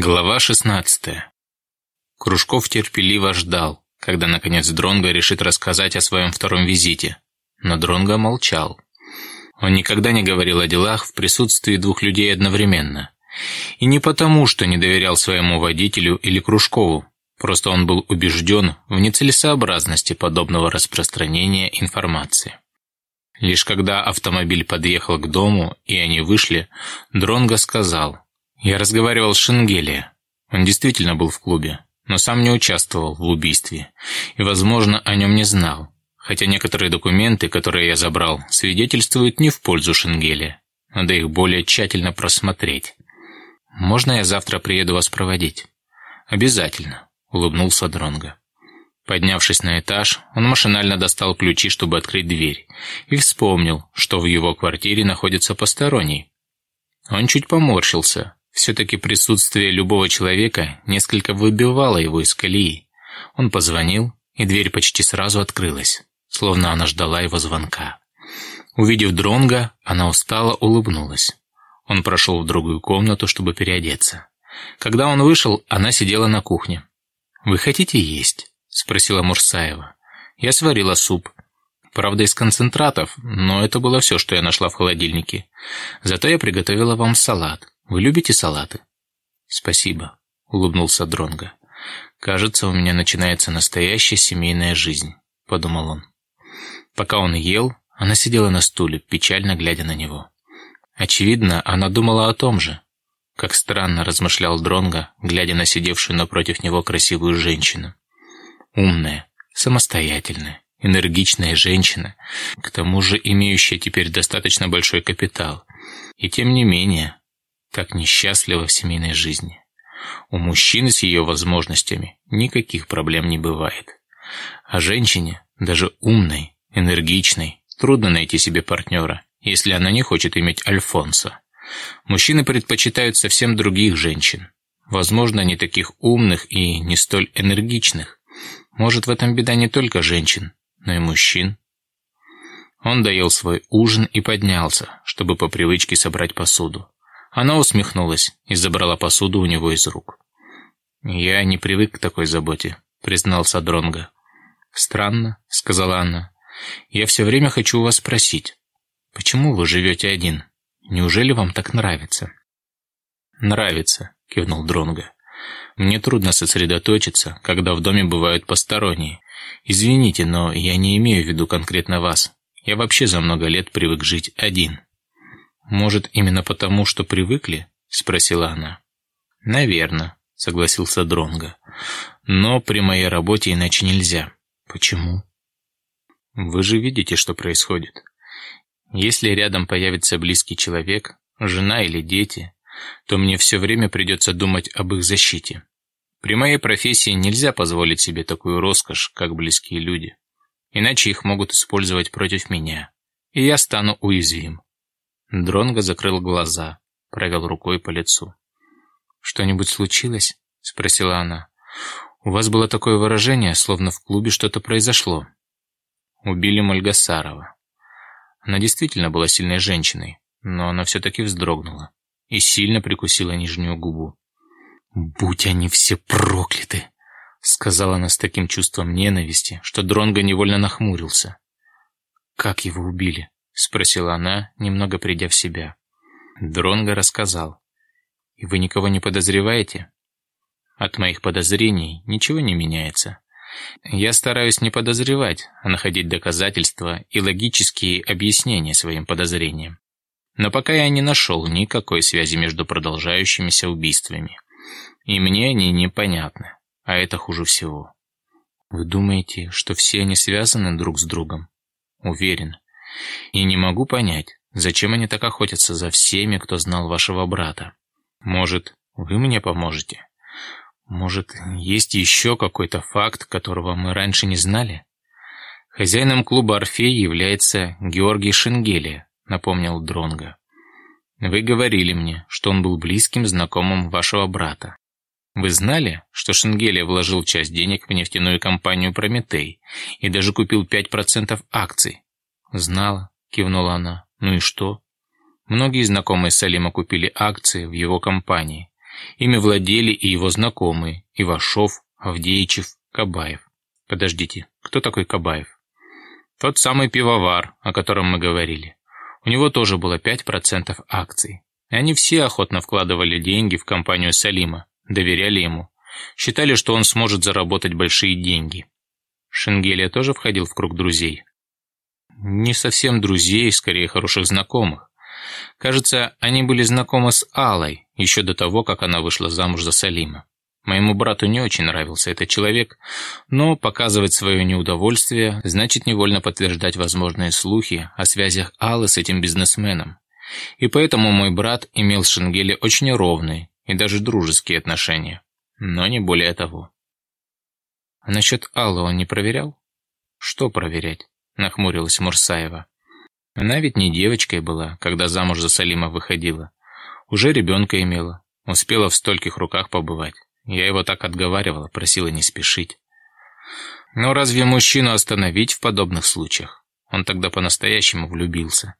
Глава 16. Кружков терпеливо ждал, когда наконец Дронго решит рассказать о своем втором визите. Но Дронго молчал. Он никогда не говорил о делах в присутствии двух людей одновременно. И не потому, что не доверял своему водителю или Кружкову, просто он был убежден в нецелесообразности подобного распространения информации. Лишь когда автомобиль подъехал к дому и они вышли, Дронго сказал – я разговаривал с Шенгелия. Он действительно был в клубе, но сам не участвовал в убийстве и, возможно, о нем не знал. Хотя некоторые документы, которые я забрал, свидетельствуют не в пользу Шенгелия. Надо их более тщательно просмотреть. «Можно я завтра приеду вас проводить?» «Обязательно», — улыбнулся Дронго. Поднявшись на этаж, он машинально достал ключи, чтобы открыть дверь, и вспомнил, что в его квартире находится посторонний. Он чуть поморщился, все-таки присутствие любого человека несколько выбивало его из колеи. Он позвонил, и дверь почти сразу открылась, словно она ждала его звонка. Увидев Дронга, она устало улыбнулась. Он прошел в другую комнату, чтобы переодеться. Когда он вышел, она сидела на кухне. «Вы хотите есть?» – спросила Мурсаева. «Я сварила суп. Правда, из концентратов, но это было все, что я нашла в холодильнике. Зато я приготовила вам салат. Вы любите салаты? Спасибо, улыбнулся Дронга. Кажется, у меня начинается настоящая семейная жизнь, подумал он. Пока он ел, она сидела на стуле, печально глядя на него. Очевидно, она думала о том же. Как странно размышлял Дронга, глядя на сидевшую напротив него красивую женщину. Умная, самостоятельная, энергичная женщина, к тому же имеющая теперь достаточно большой капитал. И тем не менее, так несчастлива в семейной жизни. У мужчины с ее возможностями никаких проблем не бывает. А женщине, даже умной, энергичной, трудно найти себе партнера, если она не хочет иметь Альфонса. Мужчины предпочитают совсем других женщин. Возможно, не таких умных и не столь энергичных. Может, в этом беда не только женщин, но и мужчин. Он доел свой ужин и поднялся, чтобы по привычке собрать посуду. Она усмехнулась и забрала посуду у него из рук. «Я не привык к такой заботе», — признался Дронго. «Странно», — сказала она. «Я все время хочу вас спросить, почему вы живете один? Неужели вам так нравится?» «Нравится», — кивнул Дронго. «Мне трудно сосредоточиться, когда в доме бывают посторонние. Извините, но я не имею в виду конкретно вас. Я вообще за много лет привык жить один». «Может, именно потому, что привыкли?» — спросила она. «Наверно», — согласился Дронго. «Но при моей работе иначе нельзя. Почему?» «Вы же видите, что происходит. Если рядом появится близкий человек, жена или дети, то мне все время придется думать об их защите. При моей профессии нельзя позволить себе такую роскошь, как близкие люди. Иначе их могут использовать против меня, и я стану уязвим. Дронго закрыл глаза, провел рукой по лицу. «Что-нибудь случилось?» — спросила она. «У вас было такое выражение, словно в клубе что-то произошло». Убили Мальгасарова. Она действительно была сильной женщиной, но она все-таки вздрогнула и сильно прикусила нижнюю губу. «Будь они все прокляты!» — сказала она с таким чувством ненависти, что Дронго невольно нахмурился. «Как его убили?» — спросила она, немного придя в себя. Дронго рассказал. «И вы никого не подозреваете?» «От моих подозрений ничего не меняется. Я стараюсь не подозревать, а находить доказательства и логические объяснения своим подозрениям. Но пока я не нашел никакой связи между продолжающимися убийствами. И мне они непонятны, а это хуже всего. Вы думаете, что все они связаны друг с другом? Уверен. И не могу понять, зачем они так охотятся за всеми, кто знал вашего брата. Может, вы мне поможете? Может, есть еще какой-то факт, которого мы раньше не знали? Хозяином клуба «Орфей» является Георгий Шенгелия, напомнил Дронга. Вы говорили мне, что он был близким знакомым вашего брата. Вы знали, что Шенгелия вложил часть денег в нефтяную компанию «Прометей» и даже купил 5% акций, «Знала», — кивнула она. «Ну и что?» Многие знакомые Салима купили акции в его компании. Ими владели и его знакомые – Ивашов, Авдеичев, Кабаев. Подождите, кто такой Кабаев? Тот самый пивовар, о котором мы говорили. У него тоже было 5% акций. И они все охотно вкладывали деньги в компанию Салима, доверяли ему, считали, что он сможет заработать большие деньги. Шенгелия тоже входил в круг друзей. Не совсем друзей, скорее хороших знакомых. Кажется, они были знакомы с Алой еще до того, как она вышла замуж за Салима. Моему брату не очень нравился этот человек, но показывать свое неудовольствие значит невольно подтверждать возможные слухи о связях Аллы с этим бизнесменом. И поэтому мой брат имел с Шенгеле очень ровные и даже дружеские отношения, но не более того. А насчет Аллы он не проверял? Что проверять? Нахмурилась Мурсаева. Она ведь не девочкой была, когда замуж за Салима выходила. Уже ребенка имела, успела в стольких руках побывать. Я его так отговаривала, просила не спешить. Но разве мужчину остановить в подобных случаях? Он тогда по-настоящему влюбился.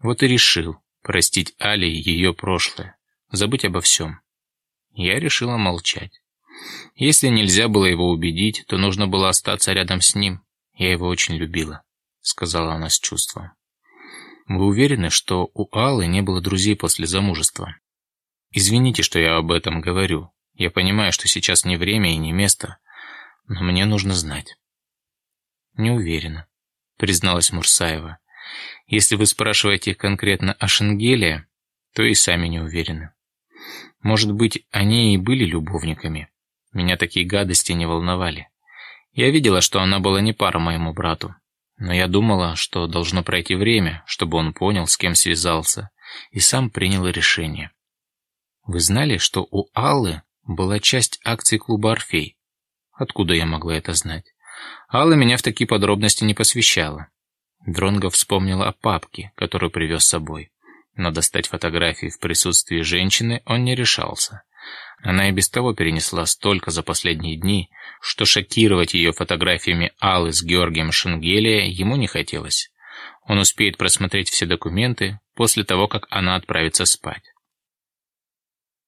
Вот и решил простить Али ее прошлое, забыть обо всем. Я решила молчать. Если нельзя было его убедить, то нужно было остаться рядом с ним. Я его очень любила, сказала она с чувством. Вы уверены, что у Аллы не было друзей после замужества? Извините, что я об этом говорю, я понимаю, что сейчас не время и не место, но мне нужно знать. Не уверена, призналась Мурсаева. Если вы спрашиваете конкретно о Шенгеле, то и сами не уверены. Может быть, они и были любовниками. Меня такие гадости не волновали. Я видела, что она была не пара моему брату. Но я думала, что должно пройти время, чтобы он понял, с кем связался, и сам принял решение. Вы знали, что у Аллы была часть акций клуба «Орфей». Откуда я могла это знать? Алла меня в такие подробности не посвящала. Дронго вспомнила о папке, которую привез с собой. Но достать фотографии в присутствии женщины он не решался. Она и без того перенесла столько за последние дни, что шокировать ее фотографиями Аллы с Георгием Шенгелия ему не хотелось. Он успеет просмотреть все документы после того, как она отправится спать.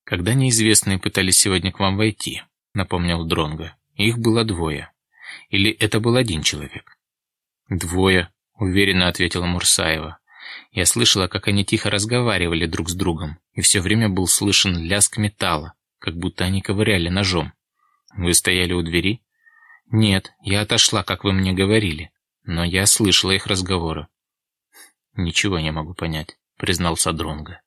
«Когда неизвестные пытались сегодня к вам войти», — напомнил Дронго. «Их было двое. Или это был один человек?» «Двое», — уверенно ответила Мурсаева. «Я слышала, как они тихо разговаривали друг с другом, и все время был слышен лязг металла, как будто они ковыряли ножом. Вы стояли у двери?» «Нет, я отошла, как вы мне говорили, но я слышала их разговоры». «Ничего не могу понять», — признался Дронго.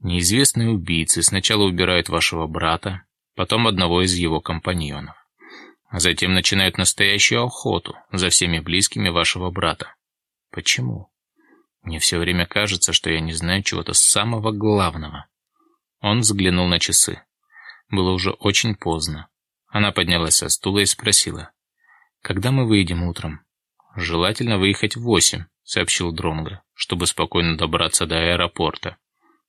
Неизвестные убийцы сначала убирают вашего брата, потом одного из его компаньонов. А затем начинают настоящую охоту за всеми близкими вашего брата. Почему? Мне все время кажется, что я не знаю чего-то самого главного. Он взглянул на часы. Было уже очень поздно. Она поднялась со стула и спросила. «Когда мы выйдем утром?» «Желательно выехать в восемь», — сообщил Дронго, чтобы спокойно добраться до аэропорта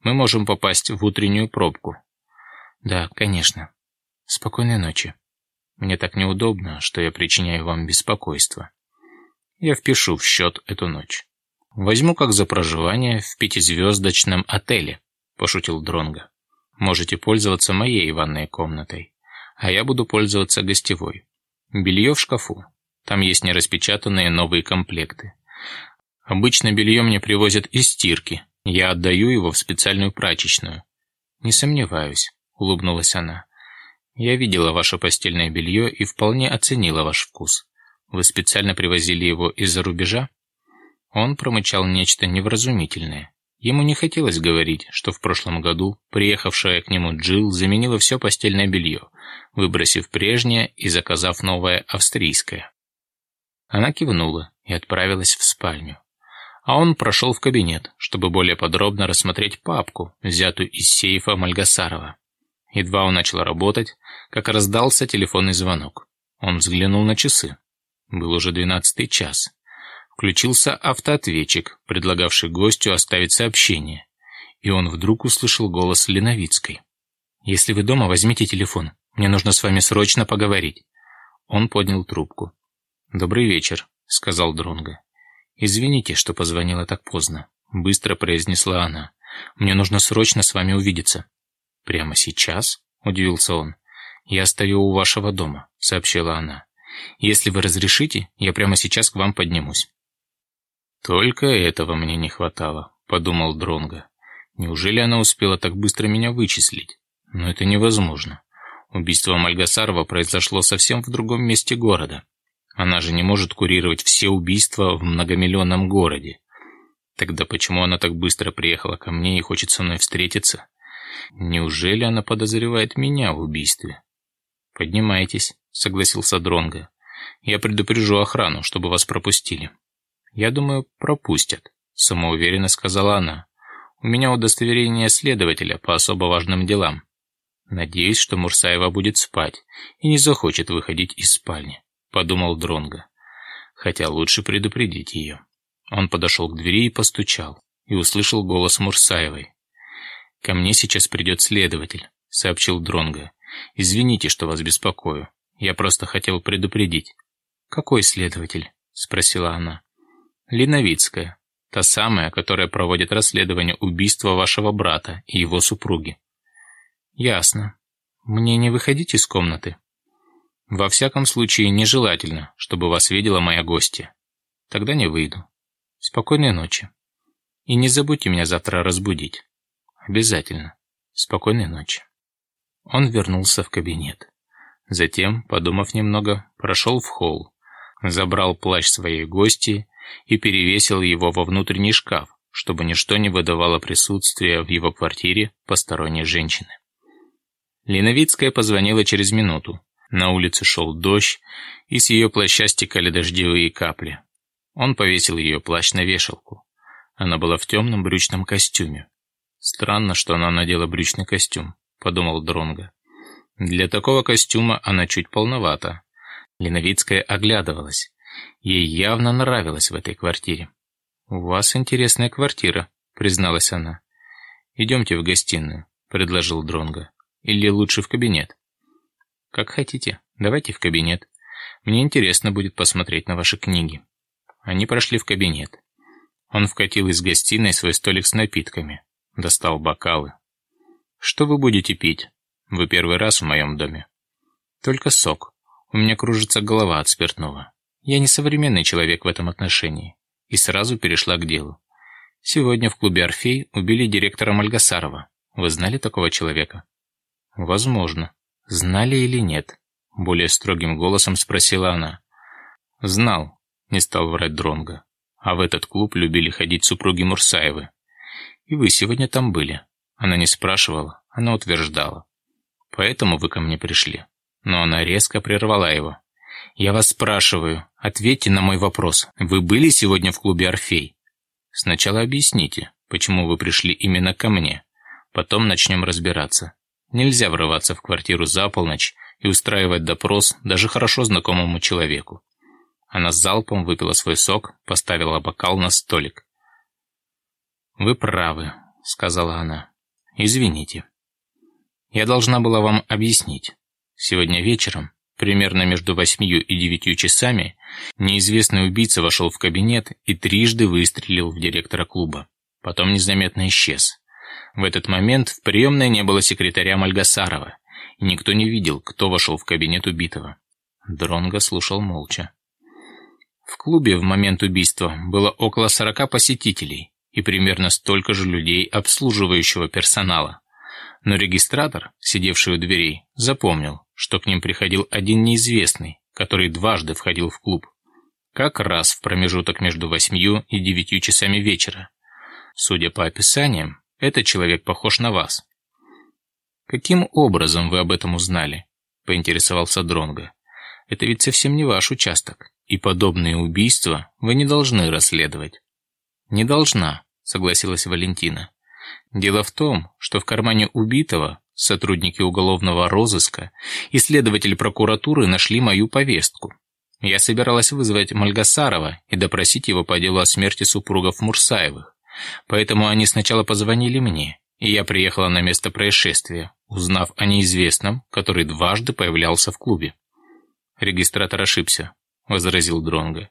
мы можем попасть в утреннюю пробку. Да, конечно. Спокойной ночи. Мне так неудобно, что я причиняю вам беспокойство. Я впишу в счет эту ночь. Возьму как за проживание в пятизвездочном отеле, пошутил Дронго. Можете пользоваться моей ванной комнатой, а я буду пользоваться гостевой. Белье в шкафу. Там есть нераспечатанные новые комплекты. Обычно белье мне привозят из стирки, я отдаю его в специальную прачечную. Не сомневаюсь, улыбнулась она. Я видела ваше постельное белье и вполне оценила ваш вкус. Вы специально привозили его из-за рубежа? Он промычал нечто невразумительное. Ему не хотелось говорить, что в прошлом году приехавшая к нему Джилл заменила все постельное белье, выбросив прежнее и заказав новое австрийское. Она кивнула и отправилась в спальню а он прошел в кабинет, чтобы более подробно рассмотреть папку, взятую из сейфа Мальгасарова. Едва он начал работать, как раздался телефонный звонок. Он взглянул на часы. Был уже двенадцатый час. Включился автоответчик, предлагавший гостю оставить сообщение. И он вдруг услышал голос Леновицкой. «Если вы дома, возьмите телефон. Мне нужно с вами срочно поговорить». Он поднял трубку. «Добрый вечер», — сказал Дронго. «Извините, что позвонила так поздно», — быстро произнесла она. «Мне нужно срочно с вами увидеться». «Прямо сейчас?» – удивился он. «Я стою у вашего дома», – сообщила она. «Если вы разрешите, я прямо сейчас к вам поднимусь». «Только этого мне не хватало», – подумал Дронго. «Неужели она успела так быстро меня вычислить? Но это невозможно. Убийство Мальгасарова произошло совсем в другом месте города. Она же не может курировать все убийства в многомиллионном городе. Тогда почему она так быстро приехала ко мне и хочет со мной встретиться? Неужели она подозревает меня в убийстве? Поднимайтесь, согласился Дронга. Я предупрежу охрану, чтобы вас пропустили. Я думаю, пропустят, самоуверенно сказала она. У меня удостоверение следователя по особо важным делам. Надеюсь, что Мурсаева будет спать и не захочет выходить из спальни, подумал Дронга. Хотя лучше предупредить ее. Он подошел к двери и постучал, и услышал голос Мурсаевой. «Ко мне сейчас придет следователь», — сообщил Дронга. «Извините, что вас беспокою. Я просто хотел предупредить». «Какой следователь?» — спросила она. «Линовицкая. Та самая, которая проводит расследование убийства вашего брата и его супруги». «Ясно. Мне не выходить из комнаты?» «Во всяком случае, нежелательно, чтобы вас видела моя гостья. Тогда не выйду». Спокойной ночи. И не забудьте меня завтра разбудить. Обязательно. Спокойной ночи. Он вернулся в кабинет. Затем, подумав немного, прошел в холл, забрал плащ своей гости и перевесил его во внутренний шкаф, чтобы ничто не выдавало присутствия в его квартире посторонней женщины. Леновицкая позвонила через минуту. На улице шел дождь, и с ее плаща стекали дождевые капли. Он повесил ее плащ на вешалку. Она была в темном брючном костюме. Странно, что она надела брючный костюм, подумал Дронга. Для такого костюма она чуть полновата. Леновицкая оглядывалась. Ей явно нравилось в этой квартире. «У вас интересная квартира», — призналась она. «Идемте в гостиную», — предложил Дронга. «Или лучше в кабинет?» «Как хотите. Давайте в кабинет. Мне интересно будет посмотреть на ваши книги». Они прошли в кабинет. Он вкатил из гостиной свой столик с напитками. Достал бокалы. «Что вы будете пить? Вы первый раз в моем доме». «Только сок. У меня кружится голова от спиртного. Я не современный человек в этом отношении». И сразу перешла к делу. «Сегодня в клубе «Орфей» убили директора Мальгасарова. Вы знали такого человека?» «Возможно. Знали или нет?» Более строгим голосом спросила она. «Знал не стал врать Дронга. А в этот клуб любили ходить супруги Мурсаевы. И вы сегодня там были. Она не спрашивала, она утверждала. Поэтому вы ко мне пришли. Но она резко прервала его. «Я вас спрашиваю, ответьте на мой вопрос. Вы были сегодня в клубе «Орфей»?» «Сначала объясните, почему вы пришли именно ко мне. Потом начнем разбираться. Нельзя врываться в квартиру за полночь и устраивать допрос даже хорошо знакомому человеку. Она с залпом выпила свой сок, поставила бокал на столик. «Вы правы», — сказала она. «Извините. Я должна была вам объяснить. Сегодня вечером, примерно между восьмию и девятью часами, неизвестный убийца вошел в кабинет и трижды выстрелил в директора клуба. Потом незаметно исчез. В этот момент в приемной не было секретаря Мальгасарова, и никто не видел, кто вошел в кабинет убитого. Дронго слушал молча. В клубе в момент убийства было около 40 посетителей и примерно столько же людей обслуживающего персонала. Но регистратор, сидевший у дверей, запомнил, что к ним приходил один неизвестный, который дважды входил в клуб. Как раз в промежуток между восьмью и девятью часами вечера. Судя по описаниям, этот человек похож на вас. «Каким образом вы об этом узнали?» – поинтересовался Дронго. «Это ведь совсем не ваш участок». И подобные убийства вы не должны расследовать. Не должна, согласилась Валентина. Дело в том, что в кармане убитого сотрудники уголовного розыска и следователь прокуратуры нашли мою повестку. Я собиралась вызвать Мальгасарова и допросить его по делу о смерти супругов Мурсаевых. Поэтому они сначала позвонили мне, и я приехала на место происшествия, узнав о неизвестном, который дважды появлялся в клубе. Регистратор ошибся. — возразил Дронго.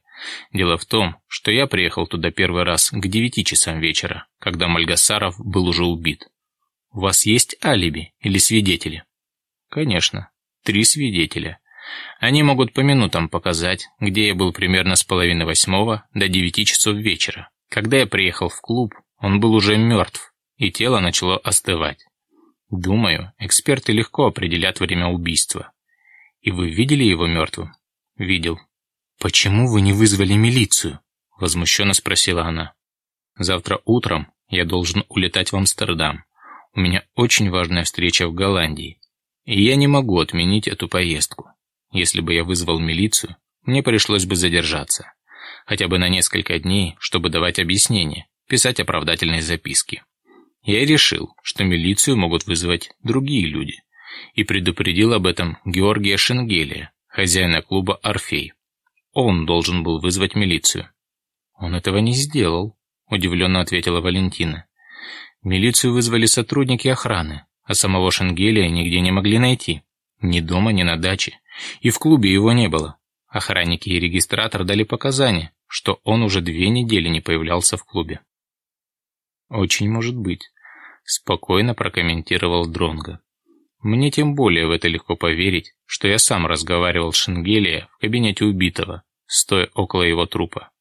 «Дело в том, что я приехал туда первый раз к девяти часам вечера, когда Мальгасаров был уже убит». У вас есть алиби или свидетели? Конечно, три свидетеля. Они могут по минутам показать, где я был примерно с половины восьмого до девяти часов вечера. Когда я приехал в клуб, он был уже мертв, и тело начало остывать. Думаю, эксперты легко определят время убийства. И вы видели его мертвым? Видел. Почему вы не вызвали милицию? Возмущенно спросила она. Завтра утром я должен улетать в Амстердам. У меня очень важная встреча в Голландии. И я не могу отменить эту поездку. Если бы я вызвал милицию, мне пришлось бы задержаться. Хотя бы на несколько дней, чтобы давать объяснения, писать оправдательные записки. Я решил, что милицию могут вызвать другие люди. И предупредил об этом Георгия Шенгелия, хозяина клуба «Орфей». Он должен был вызвать милицию. Он этого не сделал, удивленно ответила Валентина. Милицию вызвали сотрудники охраны, а самого Шенгелия нигде не могли найти. Ни дома, ни на даче. И в клубе его не было. Охранники и регистратор дали показания, что он уже две недели не появлялся в клубе. «Очень может быть», — спокойно прокомментировал Дронго. «Мне тем более в это легко поверить, что я сам разговаривал с Шенгелия в кабинете убитого, стоя около его трупа.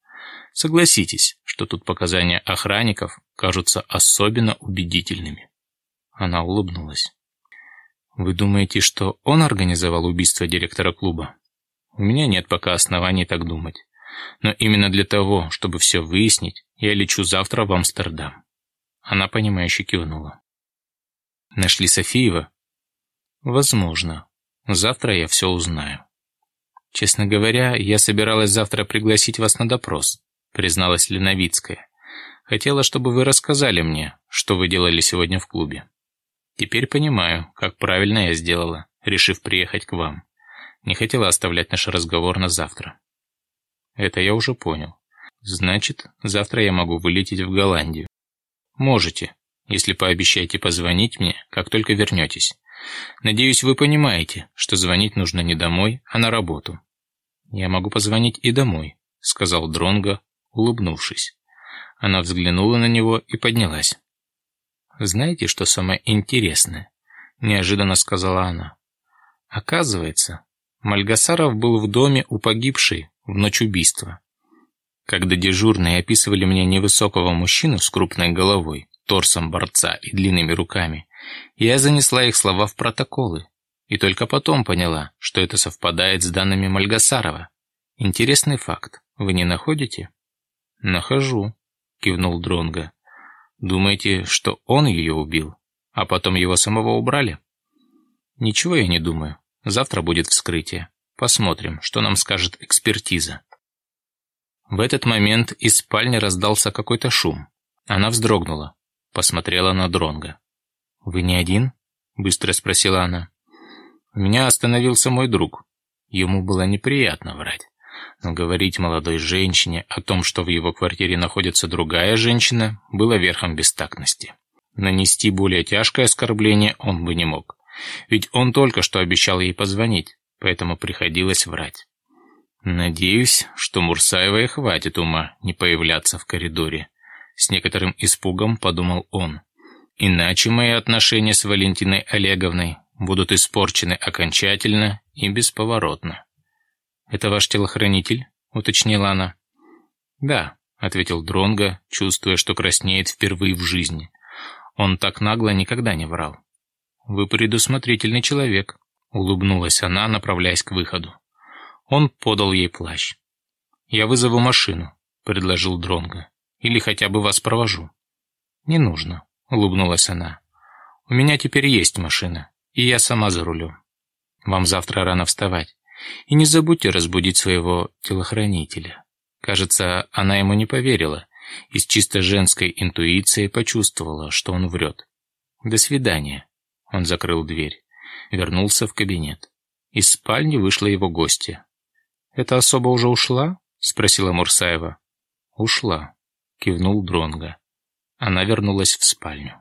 Согласитесь, что тут показания охранников кажутся особенно убедительными». Она улыбнулась. «Вы думаете, что он организовал убийство директора клуба?» «У меня нет пока оснований так думать. Но именно для того, чтобы все выяснить, я лечу завтра в Амстердам». Она, понимающе кивнула. «Нашли Софиева?» «Возможно. Завтра я все узнаю». «Честно говоря, я собиралась завтра пригласить вас на допрос», призналась Леновицкая. «Хотела, чтобы вы рассказали мне, что вы делали сегодня в клубе». Теперь понимаю, как правильно я сделала, решив приехать к вам. Не хотела оставлять наш разговор на завтра. Это я уже понял. Значит, завтра я могу вылететь в Голландию. Можете, если пообещаете позвонить мне, как только вернетесь. Надеюсь, вы понимаете, что звонить нужно не домой, а на работу. Я могу позвонить и домой, сказал Дронго, улыбнувшись. Она взглянула на него и поднялась. «Знаете, что самое интересное?» – неожиданно сказала она. «Оказывается, Мальгасаров был в доме у погибшей в ночь убийства. Когда дежурные описывали мне невысокого мужчину с крупной головой, торсом борца и длинными руками, я занесла их слова в протоколы, и только потом поняла, что это совпадает с данными Мальгасарова. Интересный факт, вы не находите?» «Нахожу», – кивнул Дронга. Думаете, что он ее убил, а потом его самого убрали? Ничего я не думаю. Завтра будет вскрытие. Посмотрим, что нам скажет экспертиза. В этот момент из спальни раздался какой-то шум. Она вздрогнула, посмотрела на Дронга. «Вы не один?» – быстро спросила она. «У меня остановился мой друг. Ему было неприятно врать. Но говорить молодой женщине о том, что в его квартире находится другая женщина, было верхом бестактности. Нанести более тяжкое оскорбление он бы не мог. Ведь он только что обещал ей позвонить, поэтому приходилось врать. Надеюсь, что Мурсаевой хватит ума не появляться в коридоре. С некоторым испугом подумал он. Иначе мои отношения с Валентиной Олеговной будут испорчены окончательно и бесповоротно. «Это ваш телохранитель?» — уточнила она. «Да», — ответил Дронго, чувствуя, что краснеет впервые в жизни. Он так нагло никогда не врал. «Вы предусмотрительный человек», — улыбнулась она, направляясь к выходу. Он подал ей плащ. «Я вызову машину», — предложил Дронго. «Или хотя бы вас провожу». «Не нужно», — улыбнулась она. «У меня теперь есть машина, и я сама за рулем. Вам завтра рано вставать. И не забудьте разбудить своего телохранителя. Кажется, она ему не поверила и с чисто женской интуицией почувствовала, что он врет. «До свидания». Он закрыл дверь, вернулся в кабинет. Из спальни вышла его гостья. «Эта особа уже ушла?» — спросила Мурсаева. «Ушла», — кивнул Дронга. Она вернулась в спальню.